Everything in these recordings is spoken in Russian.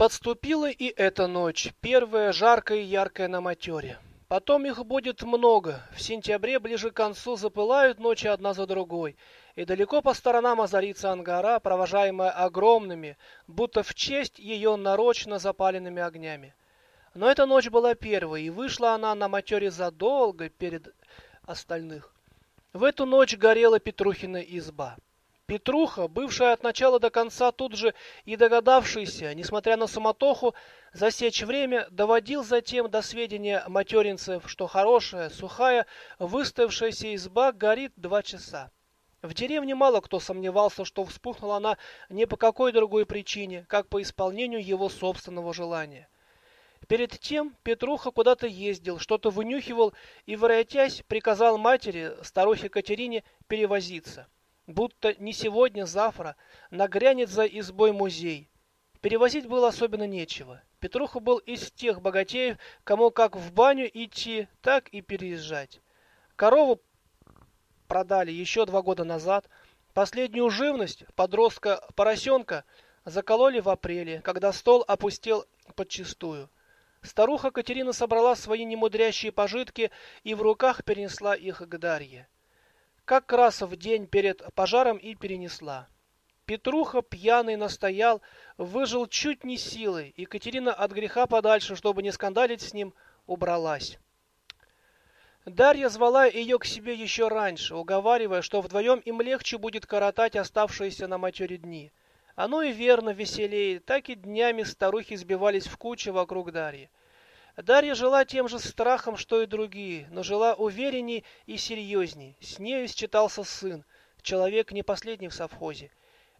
Подступила и эта ночь, первая жаркая и яркая на матере. Потом их будет много. В сентябре ближе к концу запылают ночи одна за другой, и далеко по сторонам озарится ангара, провожаемая огромными, будто в честь ее нарочно запаленными огнями. Но эта ночь была первой, и вышла она на матере задолго перед остальных. В эту ночь горела Петрухина изба. Петруха, бывшая от начала до конца тут же и догадавшийся, несмотря на суматоху, засечь время, доводил затем до сведения материнцев, что хорошая, сухая, выставившаяся изба горит два часа. В деревне мало кто сомневался, что вспухнула она не по какой другой причине, как по исполнению его собственного желания. Перед тем Петруха куда-то ездил, что-то вынюхивал и, воротясь, приказал матери, старухе Катерине, перевозиться будто не сегодня-завтра нагрянет за избой музей. Перевозить было особенно нечего. Петруха был из тех богатеев, кому как в баню идти, так и переезжать. Корову продали еще два года назад. Последнюю живность, подростка поросенка, закололи в апреле, когда стол опустел подчистую. Старуха Катерина собрала свои немудрящие пожитки и в руках перенесла их к Дарье как раз в день перед пожаром и перенесла. Петруха пьяный настоял, выжил чуть не силой, Катерина от греха подальше, чтобы не скандалить с ним, убралась. Дарья звала ее к себе еще раньше, уговаривая, что вдвоем им легче будет коротать оставшиеся на матере дни. Оно и верно веселее, так и днями старухи сбивались в кучу вокруг Дарьи. Дарья жила тем же страхом, что и другие, но жила уверенней и серьезней. С нею считался сын, человек не последний в совхозе.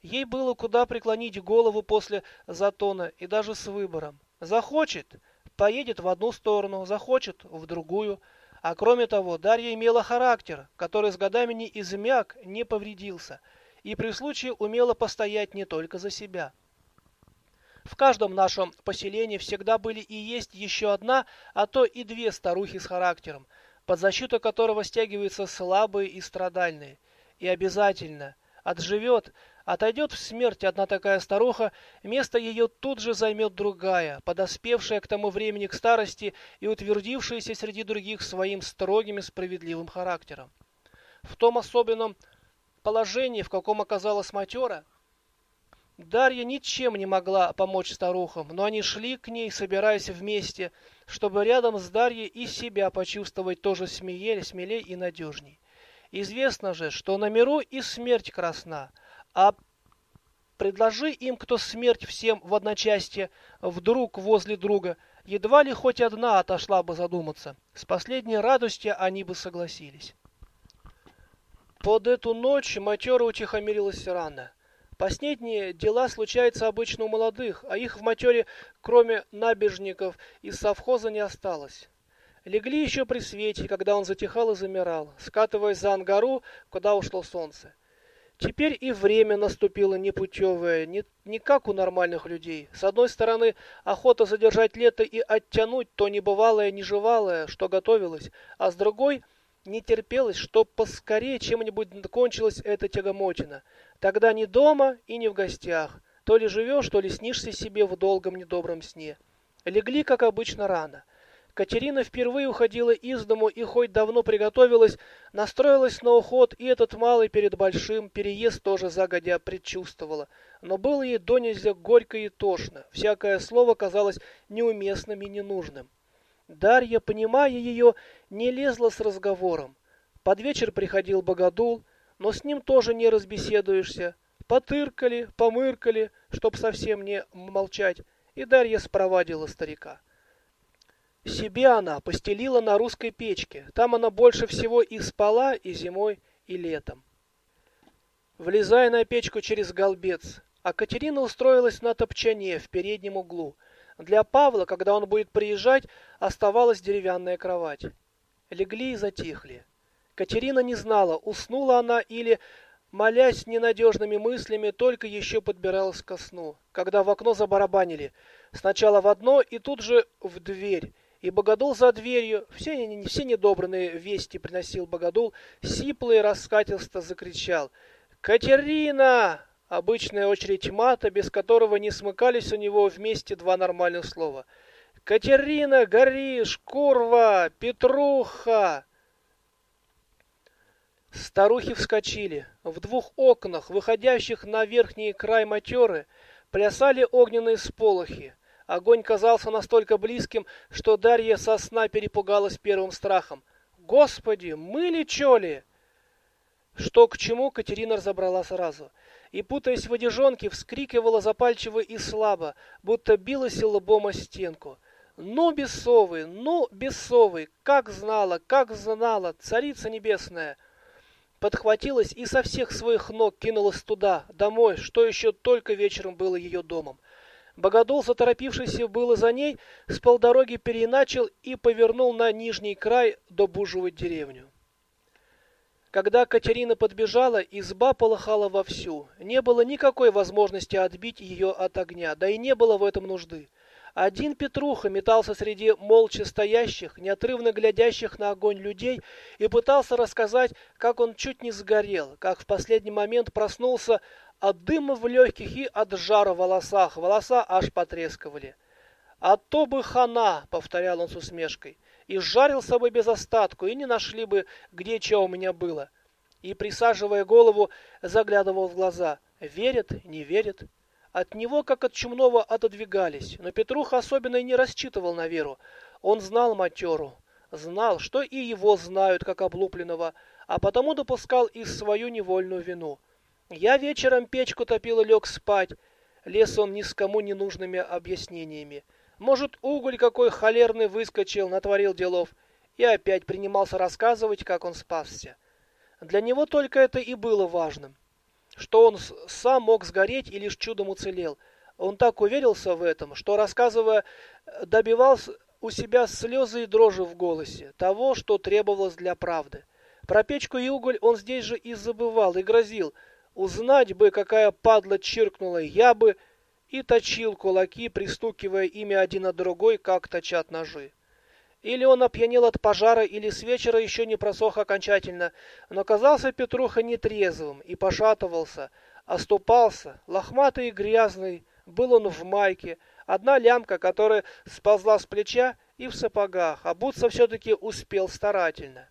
Ей было куда преклонить голову после затона и даже с выбором. Захочет – поедет в одну сторону, захочет – в другую. А кроме того, Дарья имела характер, который с годами не измяк, не повредился, и при случае умела постоять не только за себя – в каждом нашем поселении всегда были и есть еще одна, а то и две старухи с характером, под защиту которого стягиваются слабые и страдальные. И обязательно отживет, отойдет в смерть одна такая старуха, место ее тут же займет другая, подоспевшая к тому времени к старости и утвердившаяся среди других своим строгим и справедливым характером. В том особенном положении, в каком оказалась матера, Дарья ничем не могла помочь старухам, но они шли к ней, собираясь вместе, чтобы рядом с Дарьей и себя почувствовать тоже смелее, смелее и надежней. Известно же, что на миру и смерть красна, а предложи им кто смерть всем в одночасье, вдруг возле друга, едва ли хоть одна отошла бы задуматься. С последней радостью они бы согласились. Под эту ночь матера утихомирилась рано. Последние дела случаются обычно у молодых, а их в матере, кроме набежников, из совхоза не осталось. Легли еще при свете, когда он затихал и замирал, скатываясь за ангару, куда ушло солнце. Теперь и время наступило непутевое, не, не как у нормальных людей. С одной стороны, охота задержать лето и оттянуть то небывалое, неживалое, что готовилось, а с другой — не терпелось, чтоб поскорее чем-нибудь кончилась эта тягомотина. Тогда ни дома и ни в гостях. То ли живешь, то ли снишься себе в долгом недобром сне. Легли, как обычно, рано. Катерина впервые уходила из дому и хоть давно приготовилась, настроилась на уход, и этот малый перед большим переезд тоже загодя предчувствовала. Но было ей до нельзя горько и тошно. Всякое слово казалось неуместным и ненужным. Дарья, понимая ее, не лезла с разговором. Под вечер приходил Богодул, но с ним тоже не разбеседуешься. Потыркали, помыркали, чтоб совсем не молчать, и Дарья спровадила старика. Себе она постелила на русской печке. Там она больше всего и спала и зимой, и летом. Влезая на печку через голбец, а Катерина устроилась на топчане в переднем углу – для Павла, когда он будет приезжать, оставалась деревянная кровать. Легли и затихли. Катерина не знала, уснула она или, молясь ненадежными мыслями, только еще подбиралась ко сну, когда в окно забарабанили. Сначала в одно и тут же в дверь. И Богодул за дверью, все, все недобранные вести приносил Богодул, сиплый раскатисто закричал. «Катерина!» Обычная очередь мата, без которого не смыкались у него вместе два нормальных слова. «Катерина, горишь! Курва! Петруха!» Старухи вскочили. В двух окнах, выходящих на верхний край матеры, плясали огненные сполохи. Огонь казался настолько близким, что Дарья со сна перепугалась первым страхом. «Господи, мы ли чё ли?» Что к чему, Катерина разобрала сразу. И, путаясь в одежонке, вскрикивала запальчиво и слабо, будто билась лбом о стенку. «Ну, бесовый, ну, бесовый, как знала, как знала, царица небесная!» Подхватилась и со всех своих ног кинулась туда, домой, что еще только вечером было ее домом. Богодул, заторопившийся было за ней, с полдороги переначал и повернул на нижний край до Бужевой деревню. Когда Катерина подбежала, изба полыхала вовсю. Не было никакой возможности отбить ее от огня, да и не было в этом нужды. Один Петруха метался среди молча стоящих, неотрывно глядящих на огонь людей и пытался рассказать, как он чуть не сгорел, как в последний момент проснулся от дыма в легких и от жара в волосах. Волоса аж потрескивали. «А то бы хана!» — повторял он с усмешкой. «И жарился бы без остатку, и не нашли бы, где что у меня было». И, присаживая голову, заглядывал в глаза. Верят, не верят. От него, как от чумного, отодвигались. Но Петруха особенно и не рассчитывал на веру. Он знал матеру. Знал, что и его знают, как облупленного, а потому допускал и свою невольную вину — я вечером печку топил и лег спать. Лез он ни с кому не нужными объяснениями. Может, уголь какой холерный выскочил, натворил делов. И опять принимался рассказывать, как он спасся. Для него только это и было важным. Что он сам мог сгореть и лишь чудом уцелел. Он так уверился в этом, что, рассказывая, добивался у себя слезы и дрожи в голосе, того, что требовалось для правды. Про печку и уголь он здесь же и забывал, и грозил – Узнать бы, какая падла чиркнула, я бы и точил кулаки, пристукивая ими один от другой, как точат ножи. Или он опьянел от пожара, или с вечера еще не просох окончательно, но казался Петруха нетрезвым и пошатывался, оступался, лохматый и грязный, был он в майке, одна лямка, которая сползла с плеча и в сапогах, а будто все-таки успел старательно.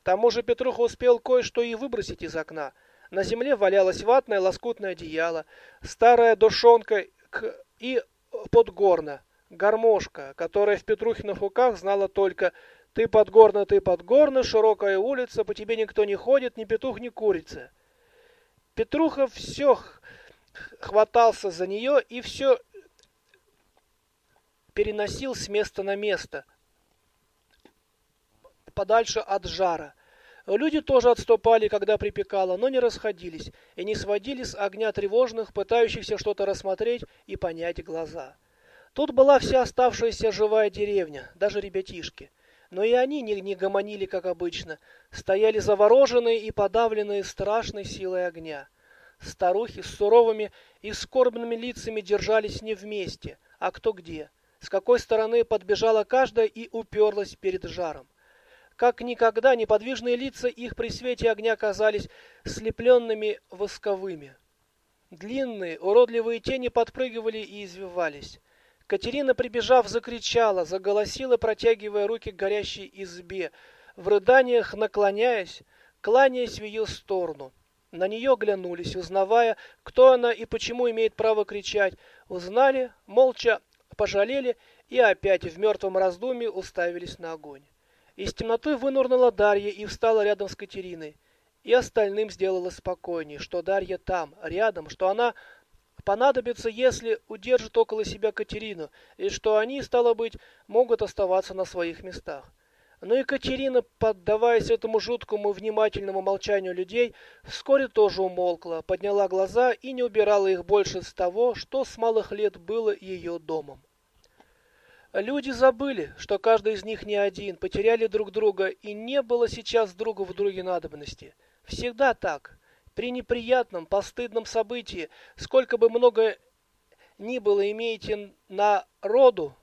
К тому же Петруха успел кое-что и выбросить из окна — на земле валялось ватное лоскутное одеяло, старая душонка и подгорна, гармошка, которая в Петрухиных руках знала только «ты подгорна, ты подгорна, широкая улица, по тебе никто не ходит, ни петух, ни курица». Петруха все хватался за нее и все переносил с места на место, подальше от жара. Люди тоже отступали, когда припекало, но не расходились и не сводили с огня тревожных, пытающихся что-то рассмотреть и понять глаза. Тут была вся оставшаяся живая деревня, даже ребятишки. Но и они не, не гомонили, как обычно, стояли завороженные и подавленные страшной силой огня. Старухи с суровыми и скорбными лицами держались не вместе, а кто где. С какой стороны подбежала каждая и уперлась перед жаром. Как никогда неподвижные лица их при свете огня казались слепленными восковыми. Длинные, уродливые тени подпрыгивали и извивались. Катерина, прибежав, закричала, заголосила, протягивая руки к горящей избе, в рыданиях наклоняясь, кланяясь в ее сторону. На нее глянулись, узнавая, кто она и почему имеет право кричать. Узнали, молча пожалели и опять в мертвом раздумье уставились на огонь. Из темноты вынурнула Дарья и встала рядом с Катериной. И остальным сделала спокойнее, что Дарья там, рядом, что она понадобится, если удержит около себя Катерину, и что они, стало быть, могут оставаться на своих местах. Но и Катерина, поддаваясь этому жуткому внимательному молчанию людей, вскоре тоже умолкла, подняла глаза и не убирала их больше с того, что с малых лет было ее домом. Люди забыли, что каждый из них не один, потеряли друг друга, и не было сейчас другу в друге надобности. Всегда так. При неприятном, постыдном событии, сколько бы много ни было имеете народу,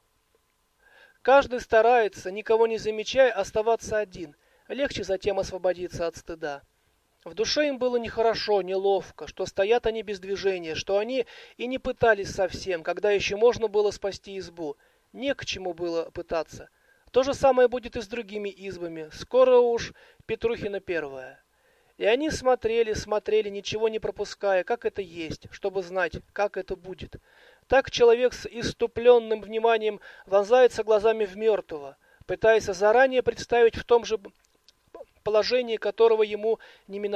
каждый старается, никого не замечая, оставаться один. Легче затем освободиться от стыда. В душе им было нехорошо, неловко, что стоят они без движения, что они и не пытались совсем, когда еще можно было спасти избу. Не к чему было пытаться. То же самое будет и с другими избами. Скоро уж Петрухина первая. И они смотрели, смотрели, ничего не пропуская, как это есть, чтобы знать, как это будет. Так человек с иступленным вниманием вонзается глазами в мертвого, пытаясь заранее представить в том же положении, которого ему не миновать.